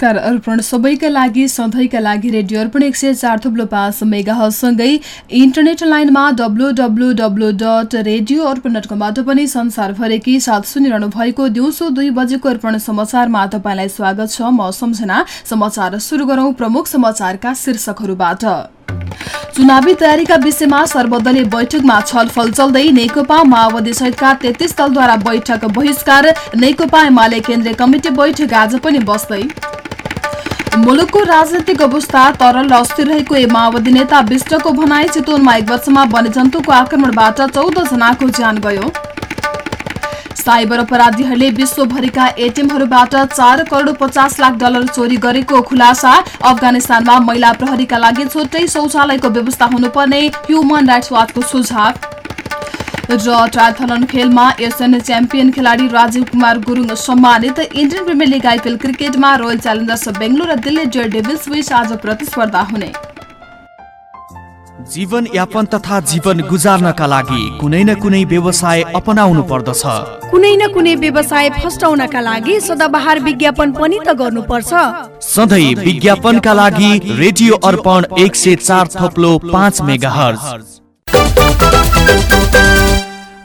नमस्कार अर्पण सबैका लागि सधैँका लागि रेडियो अर्पण एक सय चार थुप्लो पाँच मेगासँगै इन्टरनेट लाइनमा W W W dot radio Arpan dot कमबाट पनि संसारभरिकै साथ सुनिरहनु भएको दिउँसो दुई बजेको अर्पण समाचारमा तपाईँलाई स्वागत छ। म सम्झना समाचार सुरु गरौं प्रमुख समाचारका शीर्षकहरूबाट। चुनावी तयारीका विषयमा सर्वदलीय बैठकमा छलफल चल्दै नेकपा माओवादी सहितका तेत्तीस दलद्वारा बैठक बहिष्कार नेकपा एमाले केन्द्रीय कमिटी बैठक आज पनि बस्दै मुलुकको राजनैतिक अवस्था तरल र अस्थिर रहेको ए माओवादी नेता विष्टको भनाई चितवनमा एक वर्षमा वन्यजन्तुको आक्रमणबाट चौध जनाको ज्यान गयो। साइबर अपराधीहरूले विश्वभरिका एटिएमहरूबाट चार करोड पचास लाख डलर चोरी गरेको खुलासा अफगानिस्तानमा महिला प्रहरीका लागि छुट्टै शौचालयको व्यवस्था हुनुपर्ने ह्युमन राइट्स वाचको सुझाव। र ट्रायथलन खेलमा एसियन च्याम्पियन खेलाडी राजीव कुमार गुरुङ सम्मानित इन्डियन प्रिमियर लिग आइपिएल क्रिकेटमा रोयल च्यालेन्जर्स बेङ्गलोर र दिल्ली डेयर डेभिल्स बीच आज प्रतिस्पर्धा हुने। जीवन यापन तथा जीवन गुजार्नका लागि कुनै न कुनै व्यवसाय अपनाउनु पर्दछ। कुनै न कुनै व्यवसाय फस्टाउनका लागि सदाबहार विज्ञापन पनि त गर्नुपर्छ। सधैँ विज्ञापनका लागि रेडियो अर्पण एक सय चार थप्लो पाँच मेगा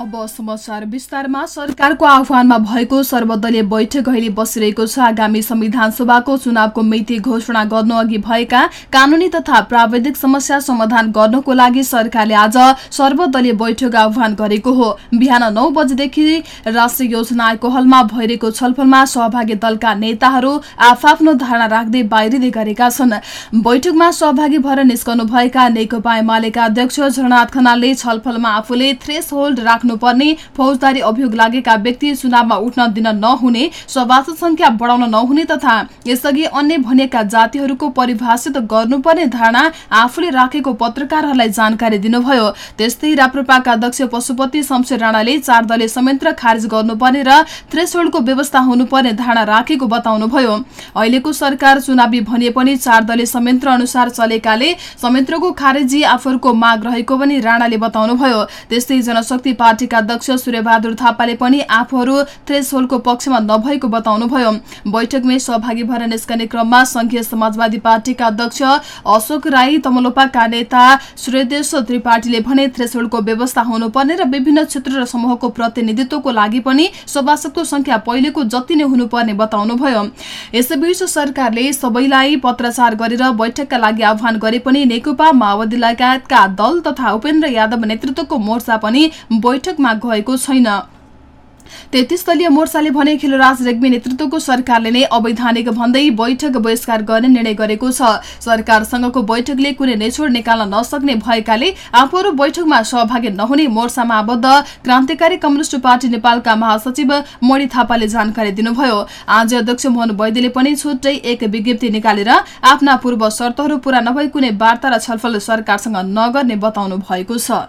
अब समाचार विस्तारमा सरकारको आह्वानमा भएको सर्वदलीय बैठक अहिले बसिरहेको छ। आगामी संविधान सभाको चुनावको मिति घोषणा गर्नु अघि भएका कानूनी तथा प्राविधिक समस्या समाधान गर्नको लागि सरकारले आज सर्वदलीय बैठक आह्वान गरेको हो। बिहान नौ बजेदेखि राष्ट्रिय योजना आयोगको हलमा भइरहेको छलफलमा सहभागी दलका नेताहरू आफ्नो धारणा राख्दै बाहिरिँदै गरेका छन्। बैठकमा सहभागी भएर निस्कनु भएका नेकपा एमालेका अध्यक्ष झरनाथ खनालले छलफलमा आफूले थ्रेस होल्ड राख्नु राख्नुपर्ने। फौजदारी अभियोग लागेका व्यक्ति चुनावमा उठ्न दिन नहुने सभासद संख्या बढाउन नहुने तथा यसअघि अन्य भनिएका जातिहरूको परिभाषित गर्नुपर्ने धारणा आफूले राखेको पत्रकारहरूलाई जानकारी दिनुभयो। त्यस्तै राप्रपाका अध्यक्ष पशुपति शमशेर राणाले चार दलीय संयन्त्र खारेज गर्नुपर्ने र थ्रेसहोल्डको व्यवस्था हुनुपर्ने धारणा राखेको बताउनुभयो। अहिलेको सरकार चुनावी भनिए पनि चार दलीय संयन्त्र अनुसार चलेकाले संयन्त्रको खारेजी आफूहरूको माग रहेको पनि राणाले बताउनुभयो। त्यस्तै जनशक्ति पार्टीका अध्यक्ष सूर्यबहादुर थापाले पनि आफूहरू थ्रेसहोल्डको पक्षमा नभएको बताउनुभयो। बैठकमै सहभागी भएर निस्कने क्रममा संघीय समाजवादी पार्टीका अध्यक्ष अशोक राई तमलोपाका नेता सूर्यदेश त्रिपाठीले भने थ्रेसहोल्डको व्यवस्था हुनुपर्ने र विभिन्न क्षेत्र र समूहको प्रतिनिधित्वको लागि पनि सभासदको संख्या पहिलेको जति नै हुनुपर्ने बताउनुभयो। यसैबीच सरकारले सबैलाई पत्राचार गरेर बैठकका लागि आह्वान गरे पनि नेकपा माओवादी लगायतका दल तथा उपेन्द्र यादव नेतृत्वको मोर्चा पनि बैठकमा गएको छैन। तेत्तिस दलीय मोर्चाले भने खिलराज रेग्मी नेतृत्वको सरकारले नै अवैधानिक भन्दै बैठक बहिष्कार गर्ने निर्णय गरेको छ। सरकारसँगको बैठकले कुनै निछोड निकाल्न नसक्ने भएकाले आफूहरू बैठकमा सहभागी नहुने मोर्चामा आबद्ध क्रान्तिकारी कम्युनिष्ट पार्टी नेपालका महासचिव मणि थापाले जानकारी दिनुभयो। आज अध्यक्ष मोहन वैद्यले पनि छुट्टै एक विज्ञप्ति निकालेर आफ्ना पूर्व शर्तहरू पूरा नभई कुनै वार्ता र छलफल सरकारसँग नगर्ने बताउनु भएको छ।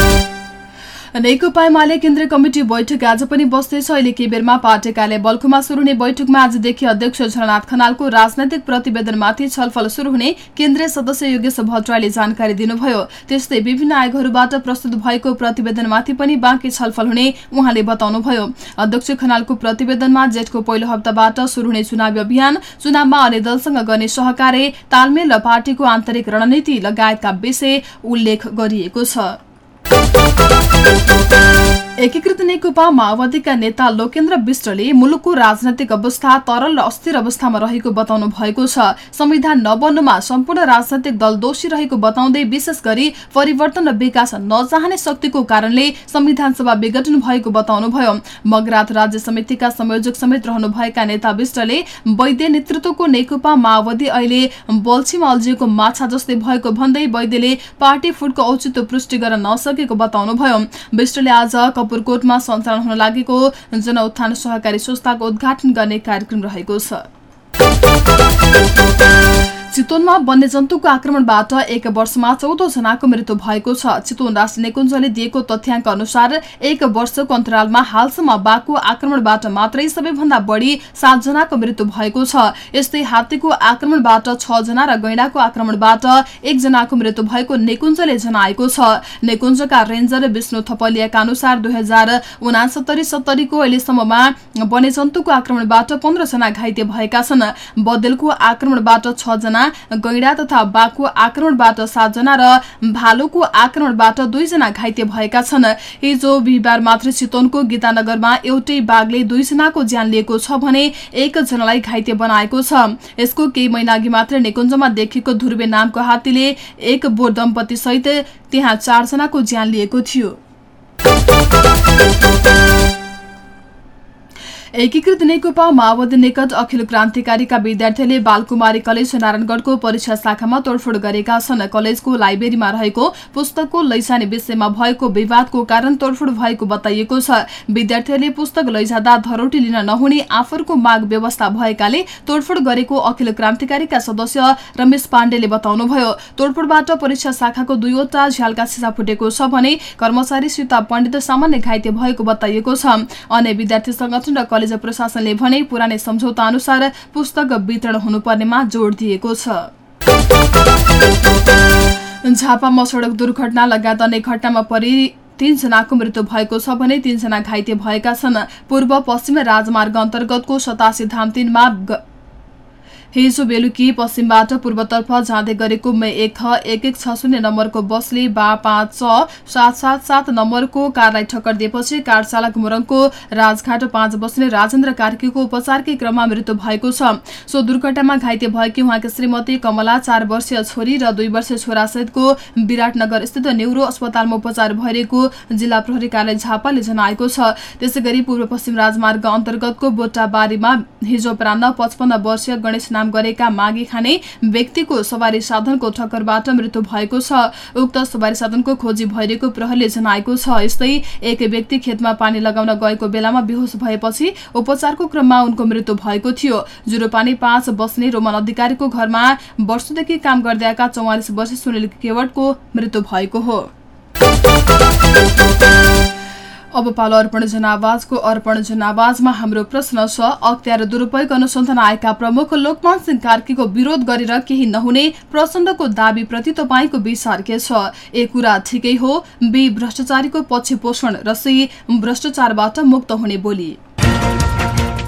नेकपा एमाले केन्द्रीय कमिटी बैठक आज पनि बस्दैछ। अहिले केही बेरमा पार्टी कार्यालय बल्खुमा शुरू हुने बैठकमा आजदेखि अध्यक्ष झलनाथ खनालको राजनैतिक प्रतिवेदनमाथि छलफल शुरू हुने केन्द्रीय सदस्य योगेश भट्टराईले जानकारी दिनुभयो। त्यस्तै विभिन्न आयोगहरूबाट प्रस्तुत भएको प्रतिवेदनमाथि पनि बाँकी छलफल हुने उहाँले बताउनुभयो। अध्यक्ष खनालको प्रतिवेदनमा जेठको पहिलो हप्ताबाट शुरू हुने चुनावी अभियान चुनावमा अन्य दलसँग गर्ने सहकार्य तालमेल र पार्टीको आन्तरिक रणनीति लगायतका विषय उल्लेख गरिएको छ। thank एकीकृत नेकपा माओवादीका नेता लोकेन्द्र विष्टले मुलुकको राजनैतिक अवस्था तरल र अस्थिर अवस्थामा रहेको बताउनु भएको छ। संविधान नबन्नुमा सम्पूर्ण राजनैतिक दल दोषी रहेको बताउँदै विशेष गरी परिवर्तन र विकास नचाहने शक्तिको कारणले संविधान सभा विघटन भएको बताउनुभयो। मगरात राज्य समितिका संयोजक समेत रहनुभएका नेता विष्टले वैद्य नेतृत्वको नेकपा माओवादी अहिले बल्छीमा अल्झिएको माछा जस्तै भएको भन्दै वैद्यले पार्टी फुटको औचित्य पुष्टि गर्न नसकेको बताउनुभयो। विष्टले आज कपुरकोटमा सञ्चालन हुन लागेको जनउत्थान सहकारी संस्थाको उद्घाटन गर्ने कार्यक्रम रहेको छ। चितवनमा वन्यजन्तुको आक्रमणबाट एक वर्षमा चौध जनाको मृत्यु भएको छ। चितवन राष्ट्रिय निकुञ्जले दिएको तथ्याङ्क अनुसार एक वर्षको अन्तरालमा हालसम्म बाघको आक्रमणबाट मात्रै सबैभन्दा बढी सात जनाको मृत्यु भएको छ। यस्तै हात्तीको आक्रमणबाट छ जना र गैंडाको आक्रमणबाट एकजनाको मृत्यु भएको निकुञ्जले जनाएको छ। निकुञ्जका रेन्जर विष्णु थपलियाका अनुसार दुई हजार उनासत्तरी सत्तरीको अहिलेसम्ममा वन्यजन्तुको आक्रमणबाट पन्ध्र जना घाइते भएका छन्। बदलको आक्रमणबाट छ जना गैंडा तथा बाघको आक्रमणबाट सातजना र भालुको आक्रमणबाट दुईजना घाइते भएका छन्। हिजो बिहिबार मात्र चितवनको गीतानगरमा एउटै बाघले दुईजनाको ज्यान लिएको छ भने एकजनालाई घाइते बनाएको छ। यसको केही महिना अघि मात्र निकुञ्जमा देखिएको ध्रुवे नामको हात्तीले एक बोर दम्पति सहित त्यहाँ चारजनाको ज्यान लिएको थियो। एकीकृत नेकपा माओवादी निकट अखिल क्रान्तिकारीका विद्यार्थीले बालकुमारी कलेज नारायणगढ़को परीक्षा शाखामा तोडफोड गरेका छन्। कलेजको लाइब्रेरीमा रहेको पुस्तकको लैजाने विषयमा भएको विवादको कारण तोडफोड भएको बताइएको छ। विद्यार्थीहरूले पुस्तक लैजाँदा धरोटी लिन नहुने आफरको माग व्यवस्था भएकाले तोडफोड गरेको अखिल क्रान्तिकारीका सदस्य रमेश पाण्डेले बताउनुभयो। तोडफोडबाट परीक्षा शाखाको दुईवटा झ्यालका सिसा फुटेको छ भने कर्मचारी सीता पण्डित सामान्य घाइते भएको बताइएको छ। अन्य विद्यार्थी संगठन कलेज प्रशासनले भने पुरानै सम्झौता अनुसार पुस्तक वितरण हुनुपर्नेमा जोड़ दिएको छ। झापामा सड़क दुर्घटना लगायत अनेक घटनामा परि तीनजनाको मृत्यु भएको छ भने तीनजना घाइते भएका छन्। पूर्व पश्चिम राजमार्ग अन्तर्गतको सतासी धाम तीनमा हिजो बेलुकी पश्चिमबाट पूर्वतर्फ जाँदै गरेको मे एक ख एक एक छ शून्य नम्बरको बसले बा पाँच छ सात सात सात नम्बरको कारलाई ठक्कर दिएपछि कार चालक मुरङको राजघाट पाँच बस्ने राजेन्द्र कार्कीको उपचारकै क्रममा मृत्यु भएको छ। सो दुर्घटनामा घाइते भएकी उहाँकी श्रीमती कमला चार वर्षीय छोरी र दुई वर्षीय छोरासहितको विराटनगर स्थित न्युरो अस्पतालमा उपचार भइरहेको जिल्ला प्रहरी कार्यालय झापाले जनाएको छ। त्यसै गरी पूर्व पश्चिम राजमार्ग अन्तर्गतको बोटाबारीमा हिजो अपरान्न पचपन्न वर्षीय गणेश काम गरेका मागी खाने व्यक्तिको सवारी साधनको ठक्करबाट मृत्यु भएको छ। उक्त सवारी साधनको खोजी भइरहेको प्रहरीले जनाएको छ। यस्तै एक व्यक्ति खेतमा पानी लगाउन गएको बेलामा बेहोस भएपछि उपचारको क्रममा उनको मृत्यु भएको थियो। जुरोपानी पाँच बस्ने रोमन अधिकारीको घरमा वर्षदेखि काम गर्दै आएका चौवालिस वर्ष सुनिल केवटको मृत्यु भएको हो। अब पालो अर्पण जनावाजको अर्पण जनावाजमा हाम्रो प्रश्न छ अख्तियार दुरूपयोग अनुसन्धान आएका प्रमुख लोकमान सिंह कार्कीको विरोध गरेर केही नहुने प्रचण्डको दावीप्रति तपाईँको विचार के छ? ए कुरा ठिकै हो बी भ्रष्टाचारीको पछि पोषण र सी भ्रष्टाचारबाट मुक्त हुने बोली।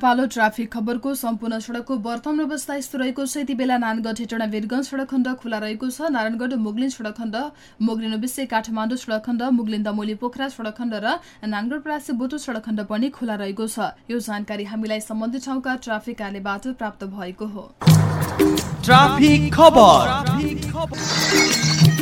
पालो ट्राफिक खबरको सम्पूर्ण सड़कको वर्तमान अवस्था यस्तो रहेको छ। यति बेला नानगढ हेटौँडा वीरगंज सड़क खण्ड खुला रहेको छ। नारायणगढ मुगलिन सड़क खण्ड मुगलिन विषय काठमाडौँ सड़क खण्ड मुगलिन दमोली पोखरा सड़क खण्ड र नानगढ प्रासी बोटो सड़क खण्ड पनि खुला रहेको छ। यो जानकारी हामीलाई सम्बन्धित ठाउँका ट्राफिक कार्यबाट प्राप्त भएको हो।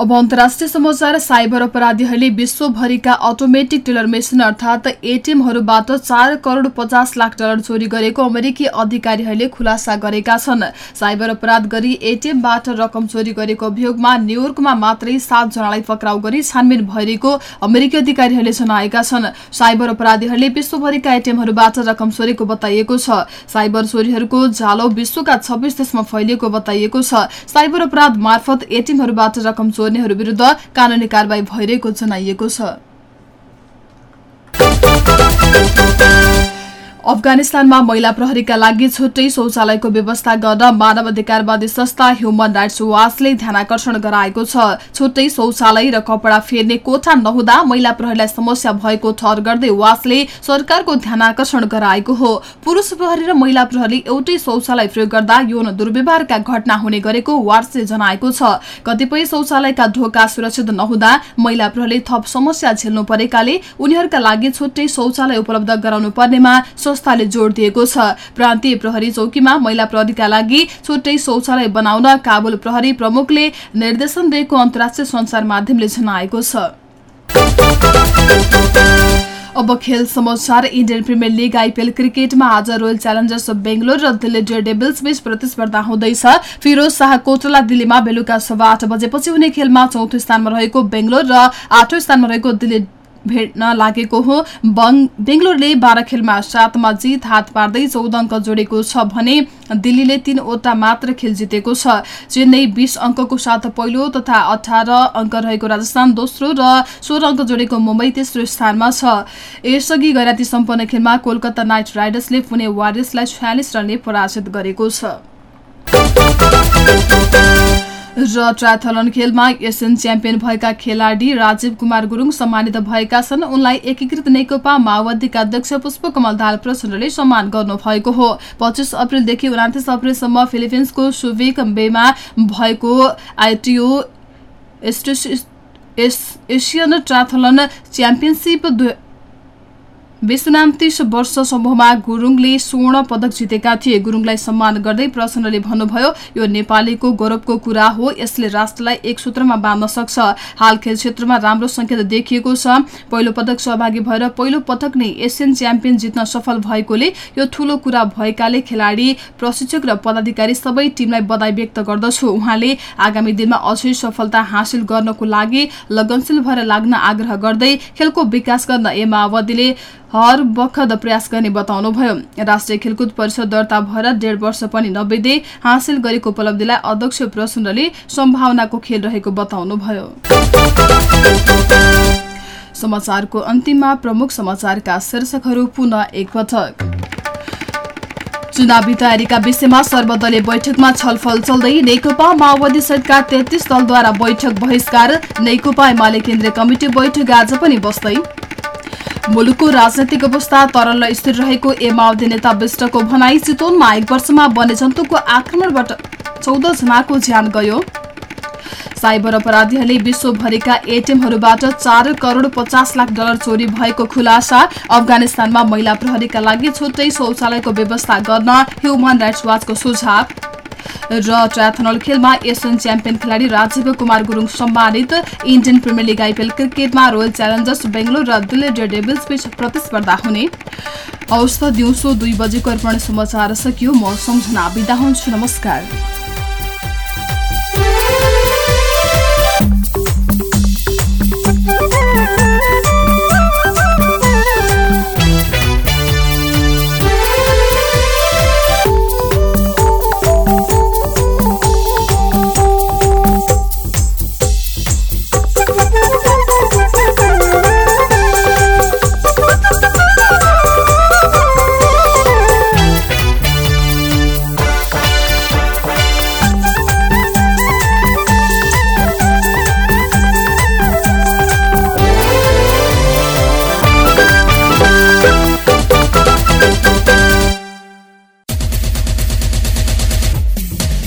अब अन्तर्राष्ट्रिय समाचार साइबर अपराधीहरूले विश्वभरिका अटोमेटिक टेलर मेसिन अर्थात् एटिएमहरूबाट चार करोड पचास लाख डलर चोरी गरेको अमेरिकी अधिकारीहरूले खुलासा गरेका छन्। साइबर अपराध गरी एटिएमबाट रकम चोरी गरेको अभियोगमा न्युयोर्कमा मात्रै सातजनालाई पक्राउ गरी छानबिन भइरहेको अमेरिकी अधिकारीहरूले जनाएका छन्। साइबर अपराधीहरूले विश्वभरिका एटिएमहरूबाट रकम चोरेको बताइएको छ। साइबर चोरीहरूको जालो विश्वका छब्बिस देशमा फैलिएको बताइएको छ। साइबर अपराध मार्फत एटिएमहरूबाट रकम चोर्नेहरू विरुद्ध कानूनी कारवाही भइरहेको जनाइएको छ। अफगानिस्तानमा महिला प्रहरीका लागि छुट्टै शौचालयको व्यवस्था गर्न मानव अधिकारवादी संस्था ह्युमन राइट्स वाचले ध्यानकर्षण गराएको छ। छुट्टै शौचालय र कपडा फेर्ने कोठा नहुँदा महिला प्रहरीलाई समस्या भएको ठहर गर्दै वाचले सरकारको ध्यानकर्षण गराएको हो। पुरुष प्रहरी र महिला प्रहरी एउटै शौचालय प्रयोग गर्दा यौन दुर्व्यवहारका घटना हुने गरेको वाचले जनाएको छ। कतिपय शौचालयका ढोका सुरक्षित नहुँदा महिला प्रहरीले थप समस्या झेल्नु परेकाले उनीहरूका लागि छुट्टै शौचालय उपलब्ध गराउनु पर्नेमा संस्थाले जोड़ दिएको छ। प्रान्तीय प्रहरी चौकीमा महिला प्रहरीका लागि छुट्टै शौचालय बनाउन काबुल प्रहरी प्रमुखले निर्देशन दिएको अन्तर्राष्ट्रिय संचार माध्यमले जनाएको छ। अब खेल समाचार इन्डियन प्रिमियर लिग आइपिएल क्रिकेटमा आज रोयल च्यालेन्जर्स बेङ्गलोर र दिल्ली डेयर डेभिल्स बीच प्रतिस्पर्धा हुँदैछ। फिरोज शाह कोटला दिल्लीमा बेलुका सभा आठ बजेपछि हुने खेलमा चौथो स्थानमा रहेको बेङ्गलोर र आठौँ स्थानमा रहेको दिल्ली भेट्न लागेको हो। बेङ्गलोरले बाह्र खेलमा सातमा जित हात पार्दै चौध अङ्क जोडेको छ भने दिल्लीले तीनवटा मात्र खेल जितेको छ। चेन्नई बीस अङ्कको साथ पहिलो तथा अठार अङ्क रहेको राजस्थान दोस्रो र सोह्र अङ्क जोडेको मुम्बई तेस्रो स्थानमा छ। यसअघि गैराती सम्पन्न खेलमा कोलकाता नाइट राइडर्सले पुणे वारियर्सलाई छयालिस रनले पराजित गरेको छ। र ट्राथलन खेलमा एसियन च्याम्पियन भएका खेलाडी राजीव कुमार गुरुङ सम्मानित भएका छन्। उनलाई एकीकृत नेकपा माओवादीका अध्यक्ष पुष्पकमल दाल प्रचण्डले सम्मान गर्नुभएको हो। पच्चिस अप्रेलदेखि उनातिस अप्रेलसम्म फिलिपिन्सको सुविक बेमा भएको आइटिओ एसियन ट्राथलन च्याम्पियनसिप विश्व उनातिस वर्ष समूहमा गुरुङले स्वर्ण पदक जितेका थिए। गुरुङलाई सम्मान गर्दै प्रसन्नले भन्नुभयो यो नेपालीको गौरवको कुरा हो यसले राष्ट्रलाई एक सूत्रमा बाँध्न सक्छ। हाल खेल क्षेत्रमा राम्रो संकेत देखिएको छ। पहिलो पदक सहभागी भएर पहिलो पटक नै एसियन च्याम्पियन जित्न सफल भएकोले यो ठूलो कुरा भएकाले खेलाडी प्रशिक्षक र पदाधिकारी सबै टिमलाई बधाई व्यक्त गर्दछु। उहाँले आगामी दिनमा अझै सफलता हासिल गर्नको लागि लगनशील भएर लाग्न आग्रह गर्दै खेलको विकास गर्न ए हर बखत प्रयास गर्ने बताउनुभयो। राष्ट्रिय खेलकुद परिषद दर्ता भएर डेढ वर्ष पनि नबित्दै हासिल गरेको उपलब्धिलाई अध्यक्ष प्रचण्डले सम्भावनाको खेल रहेको बताउनुभयो। समाचारको अन्तिममा प्रमुख समाचारका शीर्षकहरू पुनः एकपटक। चुनावी तयारीका विषयमा सर्वदलीय बैठकमा छलफल चल्दै नेकपा माओवादी सहितका तेत्तीस दलद्वारा बैठक बहिष्कार। नेकपा एमाले केन्द्रीय कमिटी बैठक आज पनि बस्दै मुलुकको राजनैतिक अवस्था तरल र स्थिर रहेको ए नेता विष्टको भनाई चितवनमा एक वर्षमा वन्यजन्तुको आक्रमणबाट चौध जनाको ज्यान गयो। साइबर अपराधीहरूले विश्वभरिका एटिएमहरूबाट चार करोड पचास लाख डलर चोरी भएको खुलासा अफगानिस्तानमा महिला प्रहरीका लागि छुट्टै शौचालयको व्यवस्था गर्न ह्युमन राइट्स वाचको सुझाव। र ट्राथनल खेलमा एसियन च्याम्पियन खेलाडी राजीव कुमार गुरुङ सम्मानित इन्डियन प्रिमियर लिग आइपिएल क्रिकेटमा रोयल च्यालेन्जर्स बेङ्गलोर र दिल्ली डेयर डेभिल्स बीच प्रतिस्पर्धा हुने। औषध दिउँसो दुई बजेको अर्पण समाचार सकियो म सम्झना बिदा हुन्छु नमस्कार।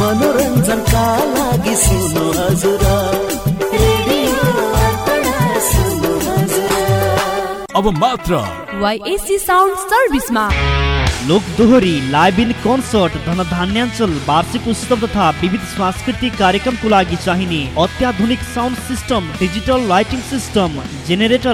मनोरञ्जनका लागि सुन्नु हजुर अब मात्र वाइएससी साउन्ड सर्भिसमा लोक दोहोरी लाइभ इन कन्सर्ट धनधान्याञ्चल वार्षिक उत्सव तथा विविध सांस्कृतिक कार्यक्रमको लागि चाहिने अत्याधुनिक sound system digital lighting system generator